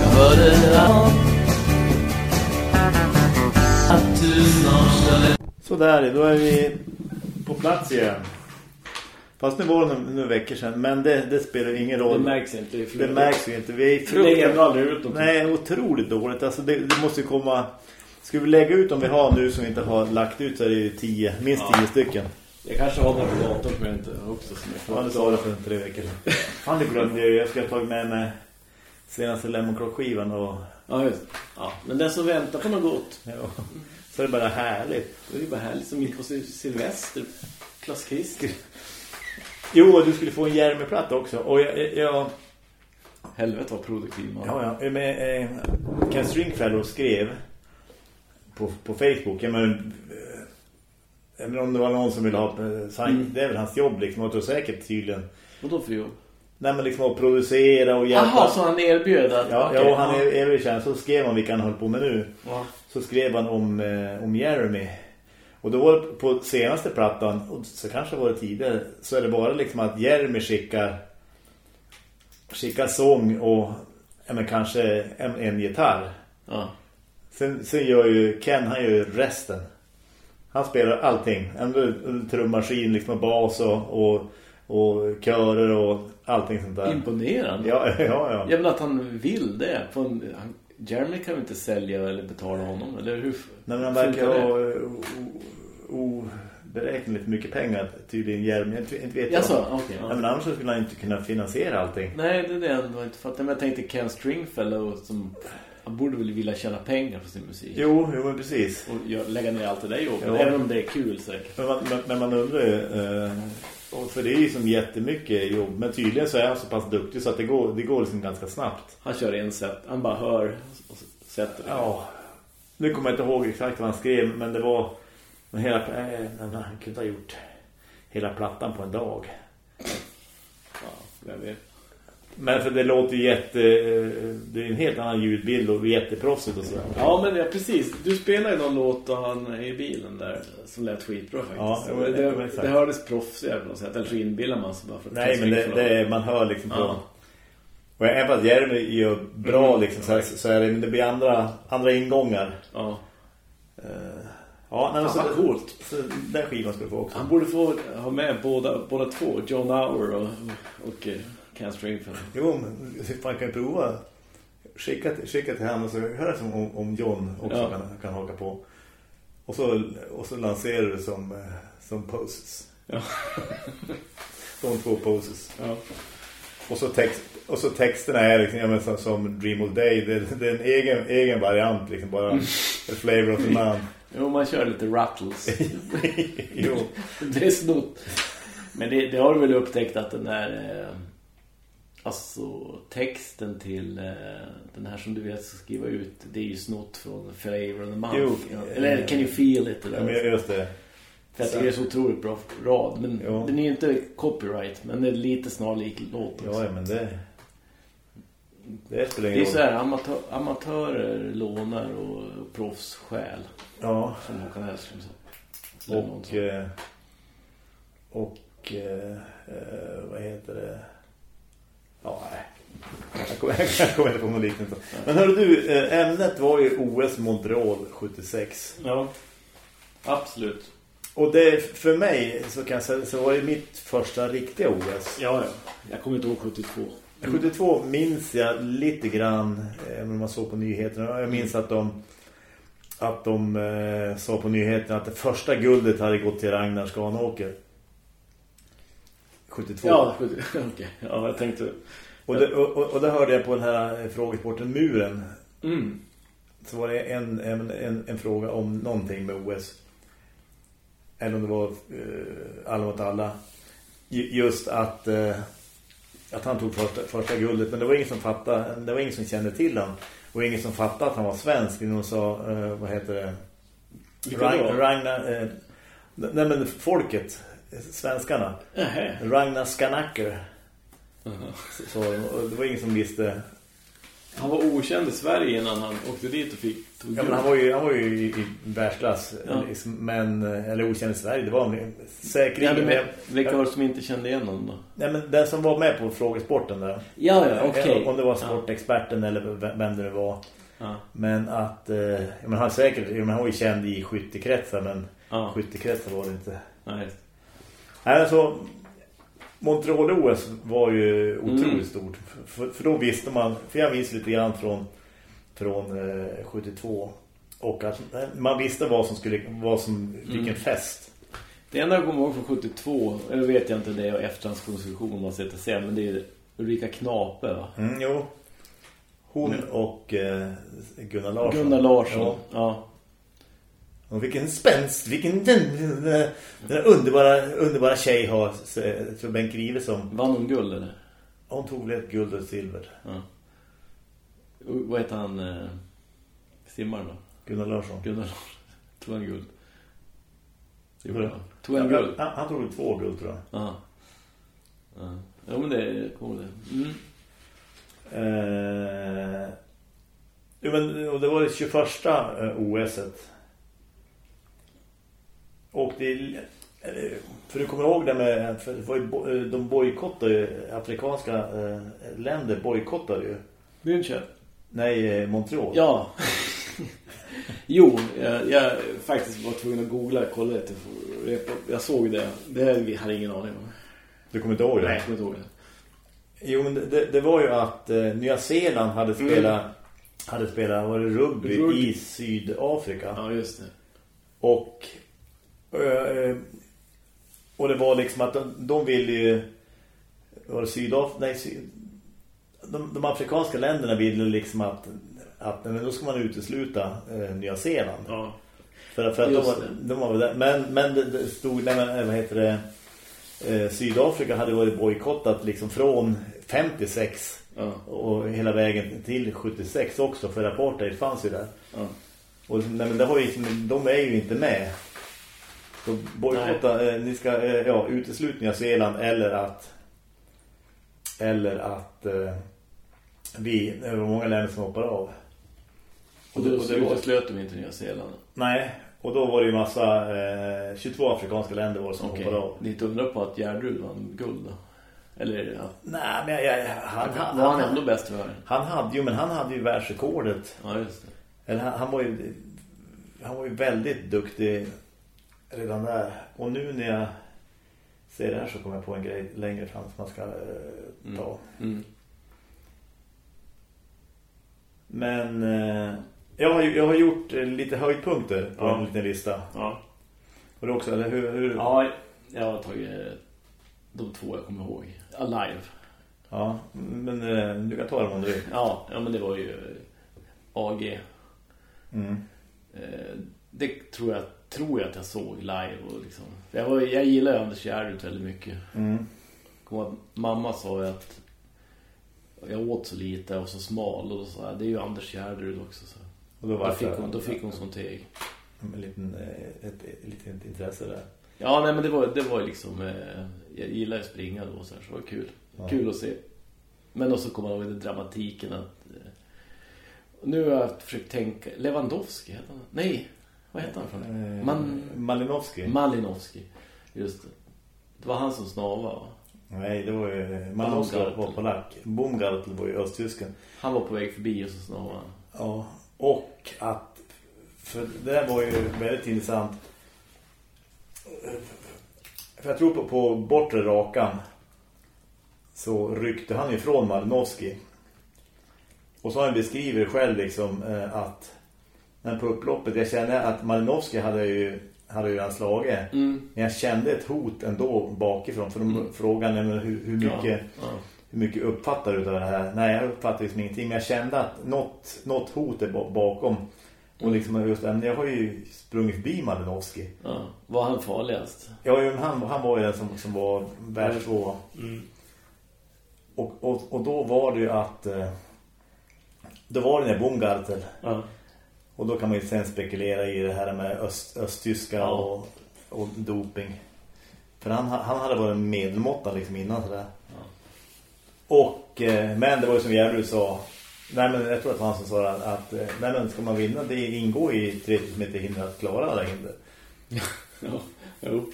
Jag hörde att du norsade Sådär, då är vi på plats igen. Fast nu var det några veckor sedan, men det, det spelar ingen roll. Det märks inte. i Det märks ju inte. Vi är Det lägger aldrig ut dem. Nej, otroligt dåligt. Alltså det, det måste ju komma... Ska vi lägga ut om vi har nu som vi inte har lagt ut så är det ju tio, minst tio stycken. Jag kanske har några på datorn men jag inte också som jag Ja, det sa det för tre veckor sedan. Fan, det glömde jag. Jag ska ha tagit med mig senaste Lemongrot-skivan och... Ja, just. Ja, men den som väntar på något gott. Ja. Så är det bara härligt. Det är bara härligt som mitt på Silvester. Klass Christer. Jo, du skulle få en Jeremy-platta också. Och jag... jag Helvete vad produktiv man ja, ja. Men, eh, Ken Stringfellow skrev på, på Facebook. Jag men, eh, men om det var någon som ville ha... eh, han, Mm. Det är väl hans jobb liksom. Och jag tror säkert tydligen... Vadå för jobb? Nej, men liksom att producera och hjälpa... Jaha, så han erbjöd att... Ja, okej, ja och han är överkänd. Så skrev han vilka han höll på med nu. Ja. Så skrev han om, eh, om Jeremy. Och då var det på senaste plattan, och så kanske var det tidigare, så är det bara liksom att Jeremy skickar skickar sång och ja, men kanske en, en gitarr. Ja. Sen, sen gör ju Ken, han gör ju resten. Han spelar allting. En, trummaskin, liksom bas och, och, och körer och allting sånt där. Imponerande. Ja, ja, ja. Jag menar att han vill det. En, han, Jeremy kan ju inte sälja eller betala honom. Eller hur? Nej, men han verkar ha o- oberäkneligt mycket pengar tydligen Jeremy. Jag inte, inte vet Jaså, jag. okej, ja. Nej, men annars skulle han inte kunna finansiera allting. Nej, det är det ändå inte fattar. Men jag tänkte Ken Stringfellow som... Han borde väl vilja tjäna pengar på sin musik. Jo, jo precis. Och lägga ner allt det där jobbet. Jo. Även om det är kul säkert. Men man, men, man undrar ju... Eh, för det är ju som jättemycket jobb. Men tydligen så är han så pass duktig så att det går, det går liksom ganska snabbt. Han kör en set. Han bara hör och sätter det. Ja. Nu kommer jag inte ihåg exakt vad han skrev. Men det var... Men hela, eh, han kunde ha gjort hela plattan på en dag. Ja, jag vet. Men för det låter ju jätte... Det är en helt annan ljudbild och jätteproffsigt och sådär. Ja, men ja, precis. Du spelar ju någon låt och han är i bilen där som lät skitbra faktiskt. Ja, det, det- det, det- exakt. det hördes proffsigare på något sätt. Eller så inbillar man sig bara för att Nej, men det, det är, man hör liksom på... Ja. Och även fast Jeremy gör bra Mm. liksom, så, så är det, men det blir andra, andra ingångar. Ja. Eh, ja, nej, men så, vad coolt. Så den skivan ska du få också. Han borde få ha med båda, båda två. John Hour och, och eh, Ken Stringfellow. Jo, men man kan ju prova. Skicka, skicka till och så hör som om, om John också Ja. kan, kan haka på. Och så, och så lanserar du som, eh, som poses. Ja. De två poses. Ja. Och så, text, och så texterna är liksom, ja, men, som, som Dream All Day. Det, det är en egen, egen variant. Liksom, bara the flavor of the man. Jo, man kör lite rattles. jo. det är snott. Men det, det har du väl upptäckt att den där... Eh, alltså texten till eh, den här som du vet ska skriva ut. Det är ju snott från Flavor of the Month. Jo. Ja. Eller Can You Feel It? Eller Ja, men just det. För tycker det är så otroligt bra rad. Men Jo. den är ju inte copyright. Men det är lite snarlik låt också. Ja, men det... Det spelar Det ingen är roll. så här, amatör, amatörer lånar och proffs stjäl. Ja. Som Håkan Hellström sa. Och... eh, Och... eh, eh, Vad heter det? Jag kommer, inte på något liknande. Men hörru du, eh, ämnet var ju OS Montreal 76. Ja, absolut. Och det, för mig så kan jag säga, så var det mitt första riktiga OS. Ja, ja. Jag kommer inte ihåg 72. 72 minns jag lite grann eh, när man såg på nyheterna. Jag minns att de att de eh, sa på nyheterna att det första guldet hade gått till Ragnar Skanåker. 72. Ja, 70. okej. Ja, jag tänkte... Och, det, och, och det hörde jag på den här frågesporten Muren. Mm. Så var det en, en, en, en fråga om någonting med OS. Eller om det var eh, alla mot alla. Ju- Just att, eh, att han tog första, första guldet. Men det var ingen som fattade, det var ingen som kände till honom. Och ingen som fattade att han var svensk. Någon sa, eh, vad heter det? Vilka Ragn- då? Ragnar, eh, nej men folket, eh, svenskarna. Nähä. Ragnar Skanacker. Aha. Så, och det var ingen som visste Han var okänd i Sverige innan han åkte dit och fick tog Ja, men han var ju, han var ju i, i världsklass. Ja. liksom, Men, eller okänd i Sverige. Det var en säkert... Ja, men, vilka var det som inte kände igen honom då? Nej, men den som var med på frågesporten där. Ja, ja, okej. Om det var sportexperten eller vem det nu var. Ja. Men att... Eh, ja, men han, säkert, ja, men han var ju känd i skyttekretsar, men Ja. skyttekretsar var det inte. Nej. Nej, alltså... Montreal-OS var ju otroligt Mm. stort. För, för då visste man... För jag minns lite grann från, från eh, 72. Och att eh, man visste vad som skulle... Vad som, vilken Mm. fest. Det enda jag kommer ihåg från 72, eller vet jag inte det är efterhandskonstruktion man sätter sig, men det är Ulrika Knape va? Mm, jo. Hon Mm. och eh, Gunnar Larsson. Gunnar Larsson, Ja. ja. Och vilken spänst, vilken den, den, den, den underbara, underbara tjej har tror Bengt Grive som Vann hon guld eller? hon tog väl ett guld och silver. Ja. Vad heter han? Eh, simmaren då? Gunnar Larsson. Gunnar Larsson. Tog han guld? Tog han guld? Han, han tog två guld tror jag. Ja. Ja, ja men det cool det. Mm. Eh, men, och det var det 21 eh, OS-et. Och det för du kommer ihåg det med för det eh, de bojkottade ju afrikanska eh, länder bojkottade ju. München? Nej, eh, Montreal. Ja. jo, jag, jag faktiskt var tvungen att googla och kolla lite. Jag, såg det. Det här hade jag ingen aning om. Du kommer inte ihåg det? Nej, jag kommer inte ihåg det. Jo, men det, det var ju att eh, Nya Zeeland hade spelat hade spelat var det rugby, Rugby. i Sydafrika. Ja, just det. Och och det var liksom att de, de ville ju var det Sydafrika nej, syd, de, de afrikanska länderna ville liksom att att men då ska man utesluta eh, Nya Zeeland. Ja. För, för att de Just var, de var väl där. Men, men det, det stod, nej, men, eh, vad heter det, eh, Sydafrika hade varit bojkottat liksom från 56 Ja. och hela vägen till 76 också, för apartheid fanns ju där. Ja. Och nej, men det har ju, de är ju inte med. Så bojkotta, eh, ni ska eh, ja, utesluta Nya Zeeland eller att eller att eh, vi, det var många länder som hoppar av. Och då och det var- uteslöt de inte Nya Zeeland. Nej, och då var det ju massa eh, 22 afrikanska länder var som Okej. hoppade av. Det är inte undra på att Gärderud vann guld då. Eller ja. Nej, men jag, jag, han, han, var han, ändå bäst i världen? han hade ju, men han hade ju världsrekordet. Ja, just det. Eller han, han var ju han var ju väldigt duktig redan där. Och nu när jag ser det här så kommer jag på en grej längre fram som man ska eh, ta. Mm. Men eh, jag, har, jag har gjort eh, lite höjdpunkter på Ja. en liten lista. Ja. Och det också, eller hur? hur? Ja, jag har tagit eh, de två jag kommer ihåg. Alive. Ja, men eh, du kan ta dem om du vill. Ja, ja men det var ju AG. Mm. Det tror jag, tror jag att jag såg live. Och liksom. Jag, var, jag gillar ju Anders Gärderud väldigt mycket. Mm. Mamma sa ju att jag åt så lite och så smal. Och sa jag, det är ju Anders Gärderud också. Så. Och då, Då, fick hon, då fick hon sånt teg. En liten, eh, ett, ett, litet intresse där. Ja, nej men det var, det var liksom... Eh, jag gillar att springa då så, här, så det var kul. Ja. Kul att se. Men också kommer jag ihåg den dramatiken att... Eh, nu har jag försökt tänka... Lewandowski heter han? Nej, vad heter han för Eh, Man, Malinowski. Malinowski. Just det. Det var han som snavade va? Nej, det var ju... Malinowski Baumgartel. var polack. Baumgartel var ju östtysken. Han var på väg förbi och så snavade han. Ja, och att... För det där var ju väldigt intressant. För jag tror på, på bortre rakan så ryckte han ifrån Malinowski. Och så har han beskrivit själv liksom eh, att men på upploppet, jag kände att Malinowski hade ju, hade ju redan slagit. Mm. Men jag kände ett hot ändå bakifrån. För de Mm. frågade hur, hur mycket... Ja, ja. Hur mycket uppfattar du av det här? Nej, jag uppfattar liksom ingenting. Men jag kände att något, något hot är ba- bakom. Och liksom just men jag har ju sprungit förbi Malinowski. ja. Var han farligast? Ja, han, han var ju den som, som var världstvå. Mm. Och, och, och då var det ju att... eh, Då var det när Baumgartel. Ja. Och då kan man ju sen spekulera i det här med öst, östtyska Ja. och, och doping. För han, han hade varit medelmåtta liksom innan sådär. Ja. Och, eh, men det var ju som Järryd sa Nej men jag tror att han som sa att, att eh, nej, men ska man vinna det ingår i 3000 meter hinder att klara alla hinder. Ja, jo,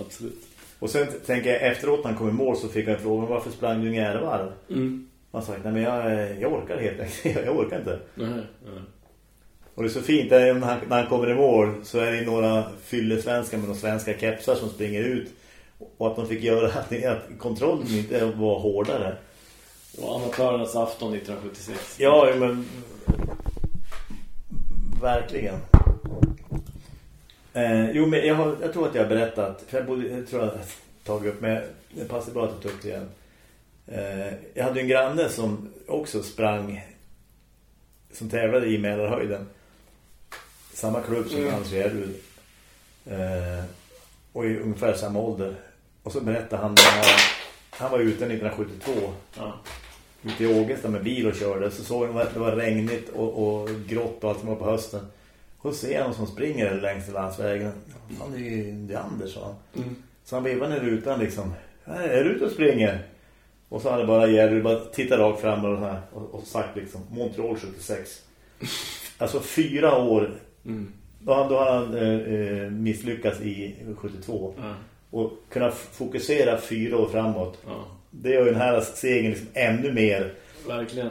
absolut. Och sen tänker jag efteråt när han kom i mål så fick jag frågan varför sprang du inga varv? Mm. Han sa nej men jag, eh, jag orkar helt enkelt. Jag orkar inte. Nej, nej. Och det är så fint när, han, när han kommer i mål så är det några fyllesvenskar med några svenska kepsar som springer ut. Och att de fick göra att, kontrollen inte var hårdare. Och amatörernas afton 1976. Ja, men verkligen. Eh, jo, men jag, har, jag tror att jag har berättat, för jag, borde, jag tror att jag tagit upp, men det passar bra att tar upp det igen. Eh, jag hade en granne som också sprang, som tävlade i Mälarhöjden. Samma klubb som Mm. Hans Järrud. Eh, och i ungefär samma ålder. Och så berättade han, när han var ute 1972 Ja. ute i Ågesta med bil och körde så såg han att det var regnigt och, och grått och allt som var på hösten. Och ser han som springer längs landsvägen. Han är ju det är Anders, sa han. Mm. Så han vevade ner rutan liksom. "Här, Är du ute och springer? Och så hade bara Jerry bara tittat rakt fram och, här, och, och sagt liksom Montreal 76. Alltså fyra år. Mm. Då, då har han eh, eh, misslyckats i 72. Ja. Och kunna fokusera fyra år framåt. ja. Det gör ju den här segern liksom ännu mer Verkligen.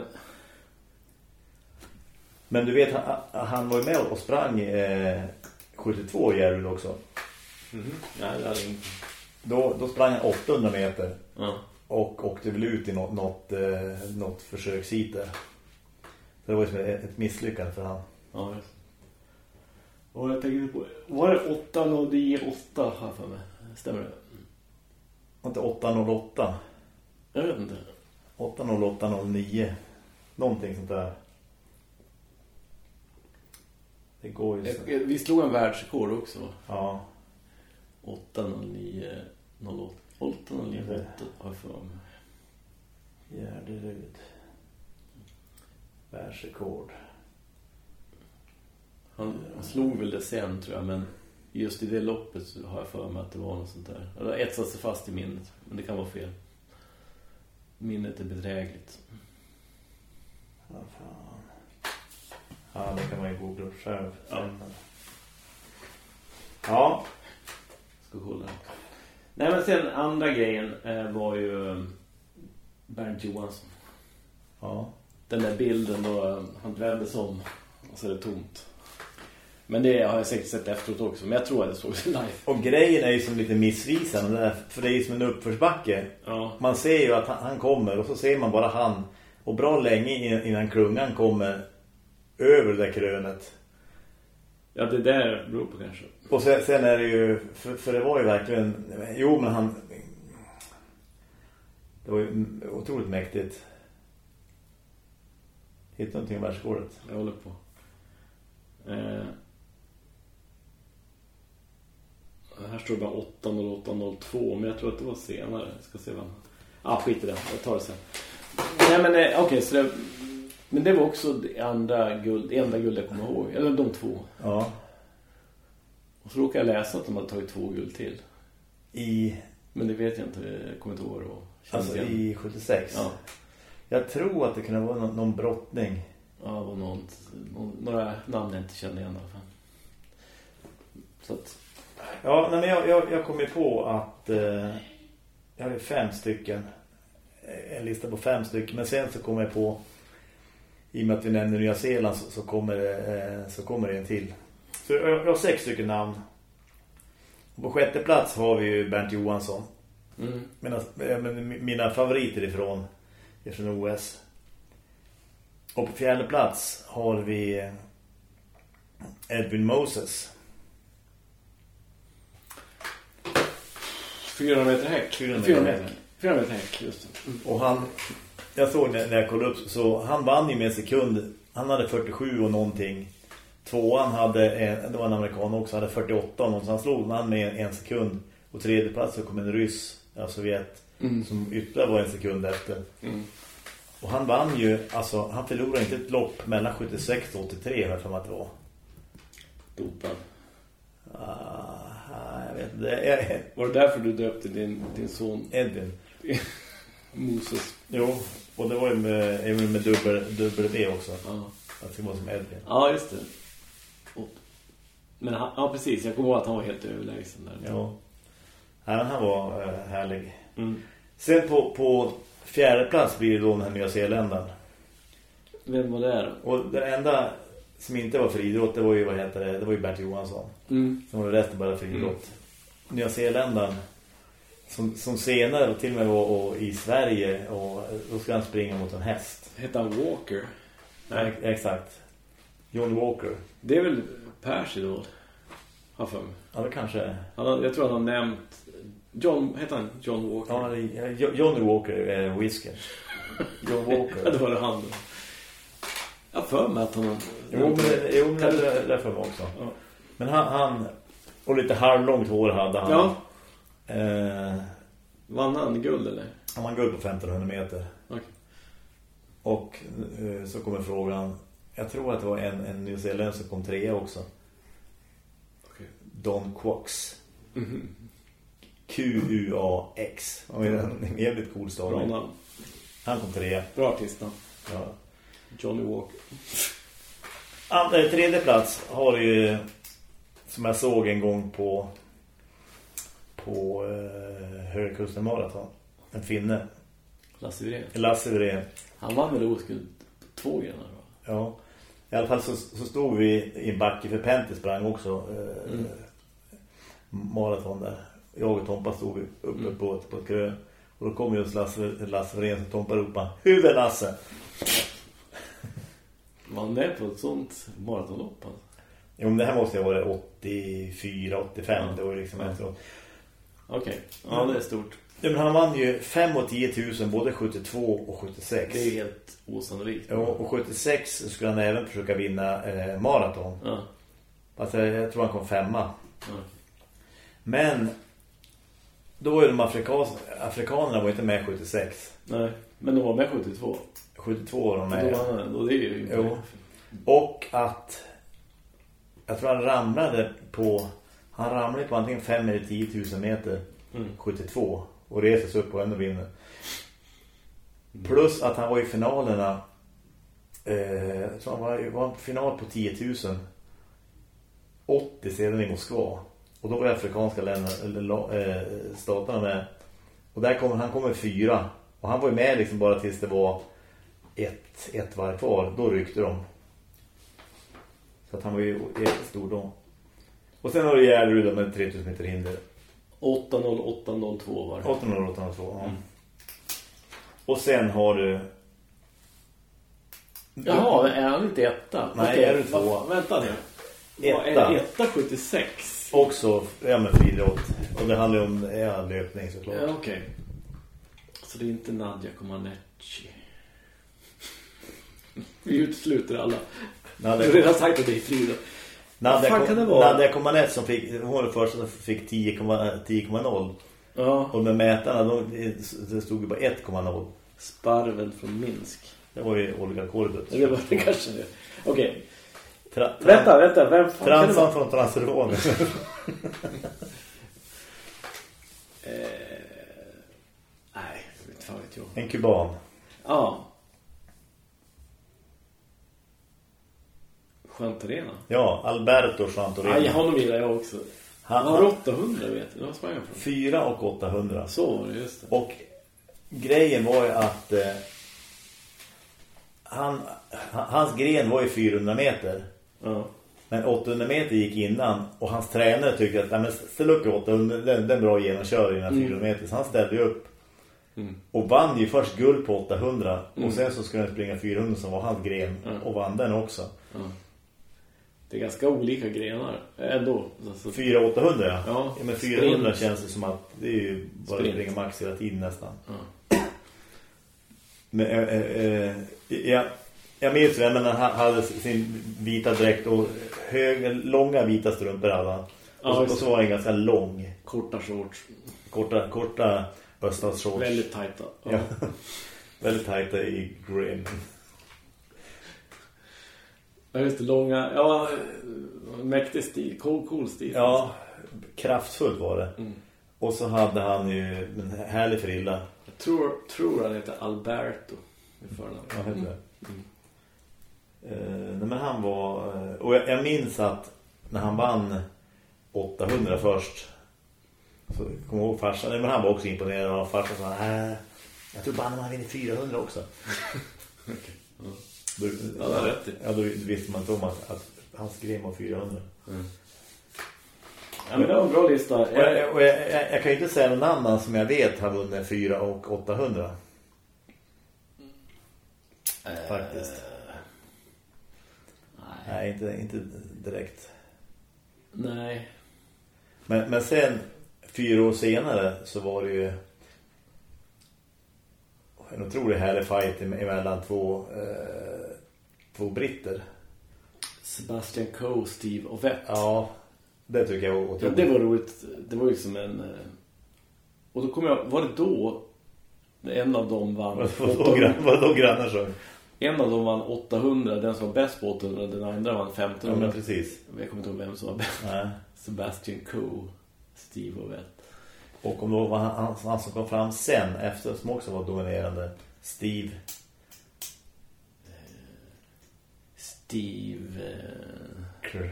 Men du vet, han, han var ju med och sprang eh, 72 i Järryd också. Mm. Nej, det hade inget. Då, då sprang han 800 meter Ja. och åkte väl ut i något, något, eh, något försökshit där. Så det var ju som ett, misslyckande för han. Ja, just. Och jag tänkte på, var det 808 har jag för mig? Stämmer det? Var inte 808? Jag vet inte. 80809. Någonting sånt där. Det går ju så. Vi slog en världsrekord också. Ja. 809 08 809 8 har jag för mig. Gärderud. Världsrekord. Han, han slog väl det sen tror jag, men just i det loppet så har jag för mig att det var något sånt där. Det har etsat sig fast i minnet, men det kan vara fel. Minnet är bedrägligt. Ja, fan. Ja, det kan man ju googla upp själv. Ja. Ja. Ska kolla. Nej men sen andra grejen eh, var ju eh, Bernt Johansson. Ja. Den där bilden då eh, han vändes om och så är det tomt. Men det har jag säkert sett efteråt också. Men jag tror att jag såg det live. Och grejen är ju som lite missvisande för det är ju som en uppförsbacke. Ja. Man ser ju att han, han kommer och så ser man bara han. Och bra länge in- innan klungan kommer över det där krönet. Ja, det där beror på kanske. Och sen, sen är det ju, för, för det var ju verkligen, jo men han, det var ju otroligt mäktigt. Hittade någonting om världsrekordet. Jag håller på. Eh, här står det bara 80802 men jag tror att det var senare. Jag ska se vad. Ah, skit i det. Jag tar det sen. Nej men eh, okej så det, men det var också det andra guld, det enda guld jag kommer ihåg. Eller de två. Ja. Och så råkade jag läsa att de hade tagit två guld till. I, Men det vet jag inte, jag kommer inte ihåg det. alltså igen. i 76. Ja, Jag tror att det kunde vara någon, någon brottning. ja det var någon, några namn jag inte kände igen i alla fall. Så att, Ja, nej, men jag, jag, jag kom ju på att eh, jag hade fem stycken. Eh, En lista på fem stycken. Men sen så kom jag på, i och med att vi nämner Nya Zeeland så, så, kommer, eh, så kommer det en till. Så jag, jag har sex stycken namn. Och på sjätte plats har vi ju Bernt Johansson. mm. Mina, eh, mina favoriter ifrån, ifrån OS. Och på fjärde plats har vi eh, Edwin Moses. 400 meter häck. 400 400 meter. meter. 400 meter häck, just det. Och han, jag såg när, när jag kollade upp, så han vann ju med en sekund. Han hade 47 och någonting. Tvåan hade, en, det var en amerikan också, hade 48 och någonting. Så han slog han med en sekund. Och tredje plats så kom en ryss, ja, Sovjet, Mm. som ytterligare var en sekund efter. Mm. Och han vann ju, alltså han förlorade inte ett lopp mellan 76 och 83 för mig att det var. Dopad. Ah, jag vet inte, Var det därför du döpte din, din son? Edvin. Moses. Jo, och det var ju med, även med dubbel, dubbel V också. Ja. Att det var som Edvin. Ja, just det. Och, men han, ja, precis. Jag kommer ihåg att han var helt överlägsen där. Ja. ja han var eh, härlig. Mm. Sen på, på fjärde plats blir det då den här nya Zeeländaren. Vem var det då? Och den enda som inte var friidrott, det var ju, vad heter det, det var ju Bert Johansson. Mm. Sen var det resten bara friidrott. Nya Zeeländaren som, som senare till och med var och, i Sverige och då ska han springa mot en häst. Hette han Walker? Nej. Ja, exakt. John Walker. Det är väl Pers idol? Har för mig. Ja, det kanske. Han jag tror han har nämnt... John, heter han John Walker? Ja, det är- Jo- Johnny Walker är whisker. John Ja, Walker. det var det han. Jag för mig att han har... Jo, men det, jo, men det, det, det är för mig också. Ja. Men han, han och lite halvlångt hår hade han. Ja. Eh, Vann han guld eller? han var guld på 1500 meter. Okej. Och eh, så kommer frågan. Jag tror att det var en, en Zealand som kom trea också. Okej. Don Quox. Mhm. Q-U-A-X. Han ju en jävligt cool Bra stavning. namn. Han kom trea. Bra artistnamn. Ja. Johnny Walker. Andra, tredje plats har ju som jag såg en gång på på eh, Högkusten Marathon. En finne. Lasse Wirén. Lasse Wirén. Han vann väl oskuld två grenar då? Ja. I alla fall så, så stod vi i en backe för Pente sprang också eh, Mm. maraton där. Jag och Tompa stod uppe Mm. på, ett, på ett krö. Och då kom just Lasse, Lasse Wirén som Tompa ropade Huvud Lasse! Var han med på ett sånt maratonlopp? Alltså? Jo men det här måste ju varit 84, 85. Ja. Det var liksom Ja. efteråt. Okej. Ja, det är stort. Ja, men han vann ju 5 och 10 000 både 72 och 76. Det är ju helt osannolikt. Ja, och 76 skulle han även försöka vinna eh, maraton. Ja. Alltså, jag tror han kom femma. ja. Men då ju de afrikas afrikanerna var inte med 76. Nej, men de var med 72. 72 var de Då med. han, och det är ju... Jo. Och att jag tror han ramlade på han ramlade på antingen 5 eller 10 000 meter Mm. 72 och reser sig upp och ändå vinner. Plus att han var i finalerna eh, så han var, var en final på 10 000 80 sedan i Moskva. Och då var ju afrikanska länder, eller, eh, staterna med. Och där kom, han kommer fyra. Och han var ju med liksom bara tills det var ett, ett varv kvar. Då ryckte de. Så att han var ju jättestor då. Och sen har du Järryd då med 3000 meter hinder. 80802 var det. 802. Ja. Mm. Och sen har du... Jaha, är han inte etta? Nej, Okej, är du tvåa? va- Vänta nu. Etta. Etta 76? Också ja, med friidrott. Och det handlar ju om ja, löpning såklart. Ja, okej. Så det är inte Nadja Comaneci. Vi utesluter alla. Jag har Nadia, redan sagt att det är friidrott. Nadia, fan kan det vara? Nadia som fick, hon var den första som fick 10,0. 10,0 Ja, och med mätarna, då, det stod ju bara 1,0. Sparven från Minsk. Det var ju Olga Korbut. Det var det kanske det. Okej. Tra, tra, Vänta, vänta. Vem fan Transan från Transylvanien. Eh, nej, jag vet fan vet jag. en kuban. Ja. Chantarena. Ja, Alberto Santorini. Nej, honom gillar jag också. Han han, har han, 800 vet du. Vad sprang han från? 4 och 800. Så var det, just det. Och grejen var ju att eh, han, hans gren var ju 400 meter. Ja. Men 800 meter gick innan och hans tränare tyckte att "Nej, men ställ upp i 800, den, den bra genomkör innan 400 meter. Så han ställde ju upp Mm. och vann ju först guld på 800 Mm. och sen så skulle han springa 400 som var hans gren Mm. och vann den också. Ja. Det är ganska olika grenar ändå. Alltså, 4 800 ja. Ja, ja men 400 sprint. känns det som att det är ju bara att Sprint. springa max hela tiden nästan. ja. Men äh, äh, jag, jag minns vem men han hade sin vita dräkt och hög, långa vita strumpor hade han. Ja, och, så, och så var han ganska lång. Korta shorts. Korta, korta öststatsshorts. Väldigt tajta. Ja. Ja. Väldigt tajta i gren. Ja, just det. Långa. Ja, mäktig stil. Cool, cool stil. Ja, kraftfullt var det. Mm. Och så hade han ju en härlig frilla. tror, tror han heter Alberto i förnamn. Ja, heter det. Mm. Eh, nej, men han var... eh, Och jag, jag minns att när han vann 800 först så kom jag ihåg farsan. Nej, men han var också imponerad av farsan sa äh, jag tror bara han vinner 400 också. Ja. Då, Ja, det har rätt ja, då visste man inte om att, att hans grej var 400. Ja, men det var en bra lista. Och jag, och jag, jag, jag kan ju inte säga någon annan som jag vet har vunnit 4 och 800. Eh, faktiskt. Nej. Nej, inte, inte direkt. Nej. Men, men sen, fyra år senare så var det ju en otroligt härlig fight emellan två, eh, två britter. Sebastian Coe, Steve och Vett. Ja, det tycker jag var Ja, det var roligt. Det var ju som en... eh, Och då kom jag... Var det då en av dem vann... Vad var då 800, gran- vad då grannar sjöng? en av dem vann 800, den som var bäst på 800, den andra vann Ja, 1500. men precis. Jag kommer inte ihåg vem som var bäst. Nej. Sebastian Coe, Steve och Vett. Och om det var han, han, han som kom fram sen efter som också var dominerande, Steve. Steve eh, Kr-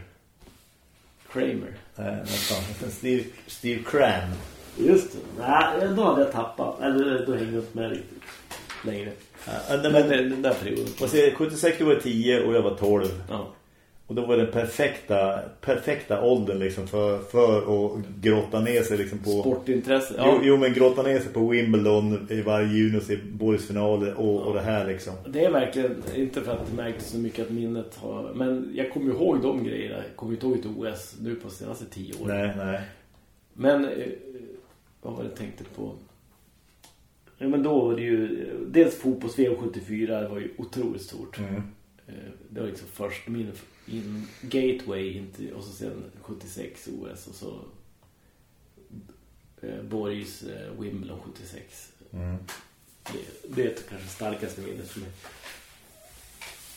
Kramer. Nej, nästan. Steve, Steve Cran. Just det. Nej, då hade jag tappat. Eller då hängde jag inte med riktigt längre. Ja, Men men, den, där perioden. och se, 76 då var jag 10 och jag var 12. Ja. Och då var det den perfekta, perfekta åldern liksom för, för att grotta ner sig liksom på... Sportintresse. Jo, Ja. jo, men grotta ner sig på Wimbledon i varje juniors i boysfinaler och, och det här liksom. Det är verkligen, inte för att det märktes så mycket att minnet har... Men jag kommer ihåg de grejerna. Jag kommer inte ihåg ett OS nu på senaste tio år. Nej, nej. Men, eh, vad var det jag tänkte på? Ja, men då var det ju... Dels fotbolls VM 74 var ju otroligt stort. Mm. Eh, Det var liksom först min in gateway inte, och så sen 76 OS och så eh, Borgs eh, Wimbledon 76. Mm. Det, det är kanske starkaste minnet för mig.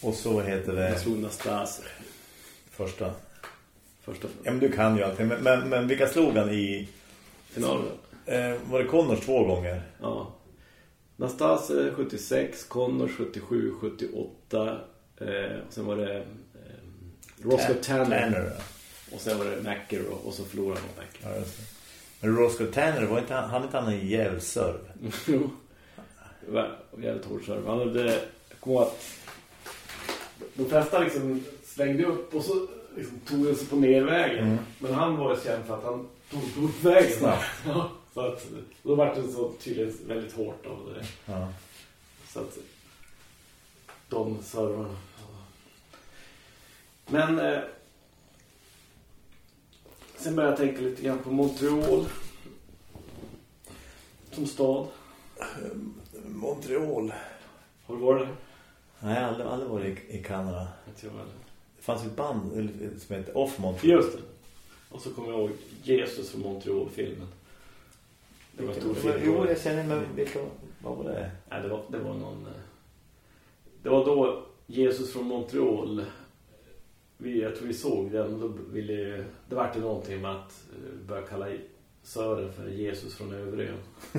Och så heter det slog Nastas första. första Ja, men du kan ju allting. Men, men, men vilka slog han i... finalen. Eh, var det Connors två gånger? Ja. Nastas eh, 76, Connors 77, 78 eh, och sen var det eh, Roscoe Tanner. Tanner. Och sen var det McEnroe och så förlorade han McEnroe. Ja. Men Roscoe Tanner, var inte, han han inte han en jävserv? Jo. Jävligt hård serve. Han hade... Ihåg att... De flesta liksom slängde upp och så liksom tog de sig på nervägen. Mm. Men han var ju känd för att han tog på uppvägen. Snabbt. Ja, så att då var det så tydligen väldigt hårt av det. Ja. Så att de servarna. Men eh, sen började jag tänka lite grann på Montreal som stad. Montreal. Har du varit där? Nej, jag har aldrig, aldrig varit i, i Kanada. Jag tror jag. Det fanns ett band eller, som heter Off Montreal. Just det. Och så kommer jag ihåg Jesus från Montreal-filmen. Det var en stor film. Jo, jag känner mig... Vilka, vad var det? Nej, det var, det var någon... eh, Det var då Jesus från Montreal. Vi, jag tror vi såg den. Då ville, det var det någonting med att eh, börja kalla Sören för Jesus från Överön.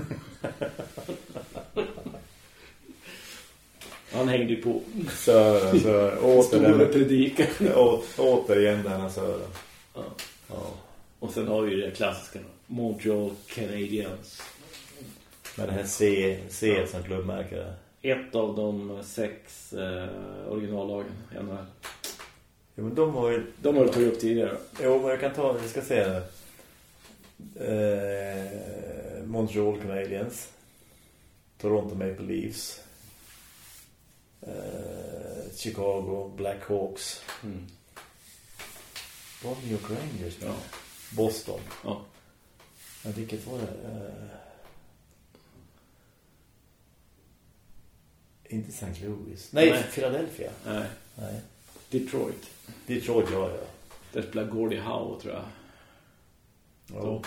Han hängde ju på. Sören, Sören. Åter Stora den. predikan. Å, återigen denna Sören. Ja. Ja. Och sen har vi ju det klassiska. Montreal Canadiens. Med det här C, C som klubbmärke. Ett av de sex eh, originallagen i NHL. Jo, men de var ju... De har du tagit upp tidigare. Jo, men jag kan ta... Vi ska se det. Eh, Montreal Canadiens. Toronto Maple Leafs. Eh, Chicago Blackhawks. Mm. Var det New York Rangers? Ja. Boston. Ja. Men vilket var det? Eh, inte St. Louis. Nej, Nej. Philadelphia. Nej. Nej. Detroit. Detroit, ja, ja. Där spelar Gordie Howe, tror jag. ja.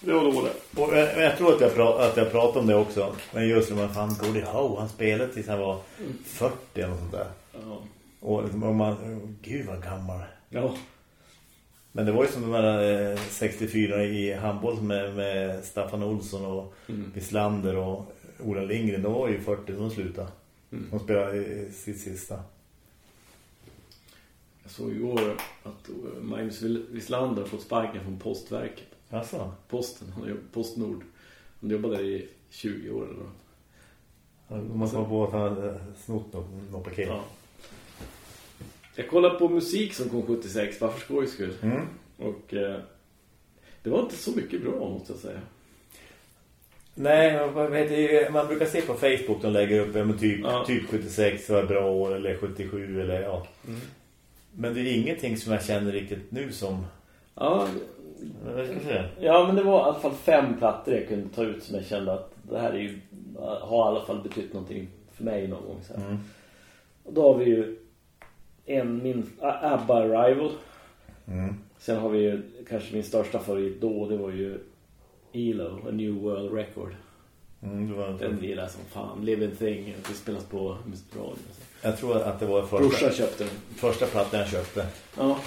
Det var då det. Och jag, jag tror att jag, pra, att jag pratade om det också. Men just när man fan Gordie Howe, han spelade tills han var 40 eller något sånt där. Ja. Och liksom, om man, gud vad gammal. Ja. Men det var ju som de här eh, 64 i handboll med, med Staffan Olsson och Mm. Wislander och Ola Lindgren. De var ju 40 när de slutade. Mm. De spelade sitt sista. Jag såg i år att eh, Magnus Wislander har fått sparken från Postverket. Alltså, Posten, han jobbat Postnord. Han jobbade där i 20 år eller vad. man kom på att han hade snott något, något paket. Ja. Jag kollade på musik som kom 76, bara för skojs skull. Mm. Och eh, det var inte så mycket bra, måste jag säga. Nej, vad heter man brukar se på Facebook de lägger upp men typ, Ja. typ 76 var bra år eller 77 eller ja. Men det är ingenting som jag känner riktigt nu som Ja, ja, men det var i alla fall fem plattor jag kunde ta ut som jag kände att det här är ju, har i alla fall betytt någonting för mig någon gång. Så här. Mm. Och då har vi ju en, min ABBA Arrival. Mm. Sen har vi ju kanske min största favorit då, det var ju ELO, A New World Record. Mm, det var, Den gillar som fan. Living Thing, det spelas på musikradion. jag tror att det var första, köpte den. första plattan jag köpte. Ja.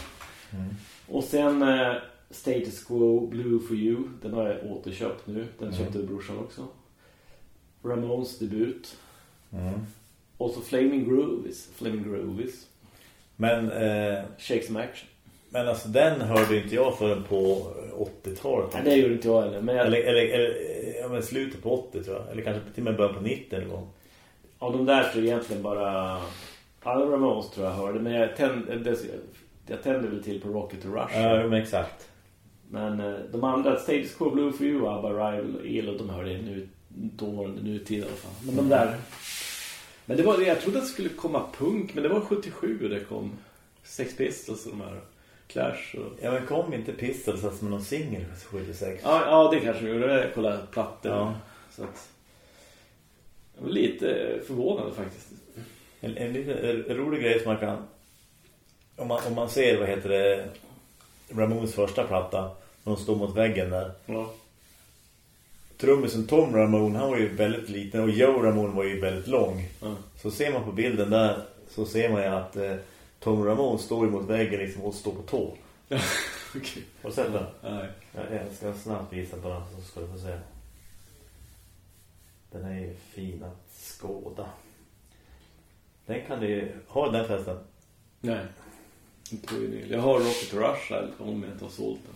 Och sen eh, Status Quo Blue for You. Den har jag återköpt nu. Den köpte brorsan också. Ramones debut. Mm. Och så Flaming Groovies. Flaming Groovies. Men, eh, Shake Some Action. Men alltså den hörde inte jag förrän på 80-talet. Nej, det gjorde inte jag heller. Men jag, Eller, eller, eller ja, men slutet på 80 tror jag. Eller kanske till och med början på 90 en gång. av de där tror jag egentligen bara... Alla Ramones tror jag hörde. Men jag tände, det, jag tände väl till på Rocket to Rush. Ja, men exakt. Men eh, de andra, Status Quo Blue for You, ABBA Arrival och ELO, de hörde nu, dåvarande nutid i alla fall. Men de där... Men det var, jag trodde att det skulle komma punk, men det var 77 det kom. Sex Pistols och de här Clash och... Ja, men kom inte Pistols alltså med någon singel 76? Ja, ja det kanske de gjorde. Jag kollade plattor. Ja. Så att... Jag var lite förvånad faktiskt. En, en lite rolig grej som man kan... Om man, om man ser, vad heter det... Ramones första platta. När de står mot väggen där. Ja. Trummisen Tom Ramone, han var ju väldigt liten. Och Joe Ramone var ju väldigt lång. Ja. Så ser man på bilden där. Så ser man ju att eh, Tom Ramone står ju mot väggen liksom, och står på tå. Okej. Har du sett den? Nej. Jag ska snabbt visa på den så ska du få se. Den är ju fin att skåda. Den kan du... Har du den förresten? Nej. Inte på vinyl. Jag har Rocket Rush här, om jag inte har sålt den.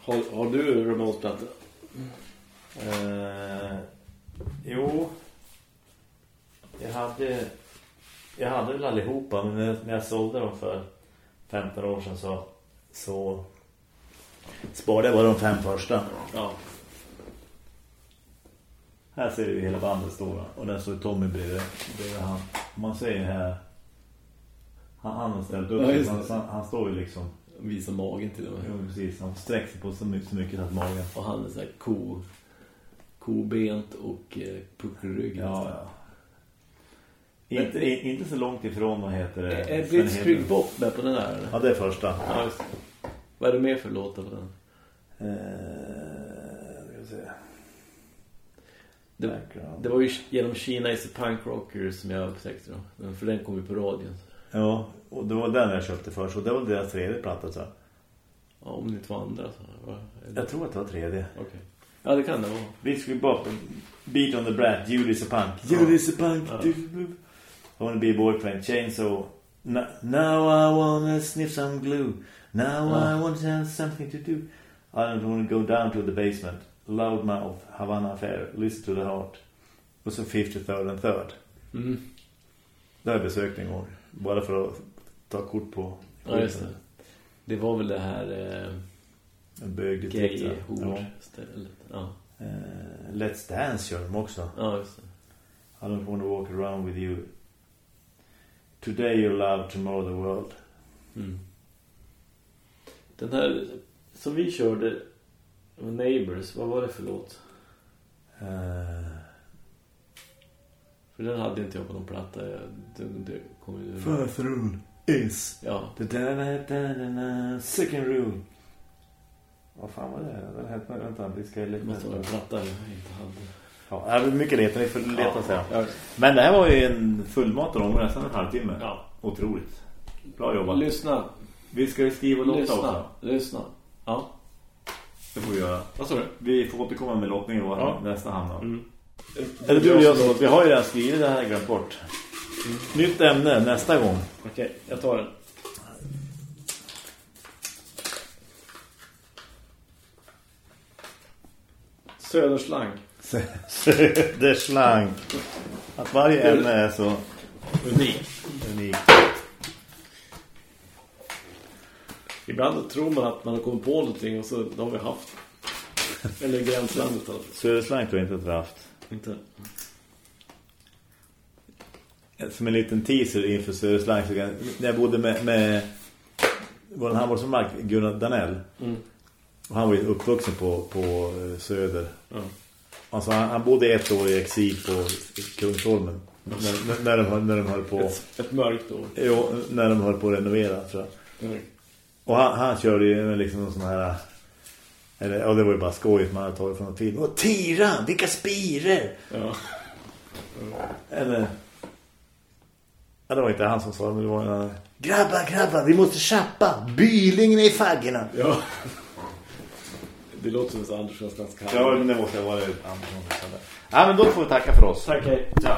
Har, har du Ramones-plattor? Eh, jo. Jag hade... Jag hade väl allihopa, men när jag sålde dem för 15 år sedan så... Så... Sparade jag bara de fem första. Ja. Här ser vi hela bandet stå och där står Tommy bredvid, bredvid han. Man ser ju här han, han har ställt upp Ja, han, han, han står ju liksom Visa magen till och med. jo, precis, han sträcker på så mycket, så mycket att magen. Och han är så här ko, kobent och eh, puckelrygg. Ja, ja. Inte, inte så långt ifrån vad heter det? Är Blitzkrieg. Bop med på den här? Eller? Ja, det är första. Ja, just. Vad är det mer för låtar på den? Eh, ska vi se. Det, det var ju genom Kina is a punk rocker som jag upptäckte då. För den kom ju på radion. Ja, och det var den jag köpte först och det var deras tredje platta jag. Ja, om det inte var andra så. Jag tror att det var tredje. Okej. Ja, det kan det vara. Blitzkrieg Bop, Beat on the Brat, Judy's a Punk. Judy's a Punk. Ja. I wanna be a boyfriend, Chainsaw. N- now I wanna sniff some glue. Now Ja. I want to have something to do. I don't wanna go down to the basement. Loudmouth, Havana Affair, Listen to the Heart. Och så 53rd and Third. Mm. Det har jag besökt en gång. Bara för att ta kort på. Ja, just det. Det var väl det här eh, En bögdistrikt. gay ja. Ja. Eh, Let's Dance gör de också. ja, just det. I don't want to walk around with you. Today you love, tomorrow the world. Mm. Den här som vi körde Neighbors, vad var det för låt? Uh, För den hade inte jag på någon platta. Det, det kom ju... First rule is Ja, da da da da da second rule. Vad fan var det? Den hette, vänta, vi ska det lite måste vara en platta jag inte hade. Ja, det är mycket leta, vi får leta Ja. säga. Ja. Men det här var ju en fullmatad omgång, nästan en halvtimme. Ja. Otroligt. Bra jobbat. Lyssna. Vi ska ju skriva låtar Lyssna. också. Lyssna. Ja. Det får vi göra. Vad sa du? Vi får återkomma med låtningen i vår Ja. nästa hamn. då. Mm. Eller du och jag som Vi har ju redan skrivit det här glömt bort. Nytt ämne nästa gång. Okej, jag tar den. Söderslang. Söderslang. Att varje ämne är så Unik. unikt. Ibland tror man att man har kommit på någonting och så det har vi haft. Eller gränslandet. Söderslang tror jag inte att vi har haft. Inte. Som en liten teaser inför Söderslang när jag bodde med, med vår handbollsmark Gunnar Danell Mm. och han var ju uppvuxen på, på eh, Söder Ja. Alltså han, han bodde ett år i exil på Kungsholmen när, när, de, när de höll på Ett, ett mörkt år. jo, när de höll på att renovera tror jag Mm. och han, han körde ju liksom någon sån här eller, ja det var ju bara skoj som man hade tagit från en film och Tira, vilka spirer Ja. Eller... Ja, det var inte han som sa det, men det var en annan. Grabbar, grabbar, vi måste chappa. Bylingen är i faggorna. ja. Det låter som så Anderssons ganska Ja, men det måste vara Andersson som sa det. Ja, men då får vi tacka för oss. Tack, hej. Ja.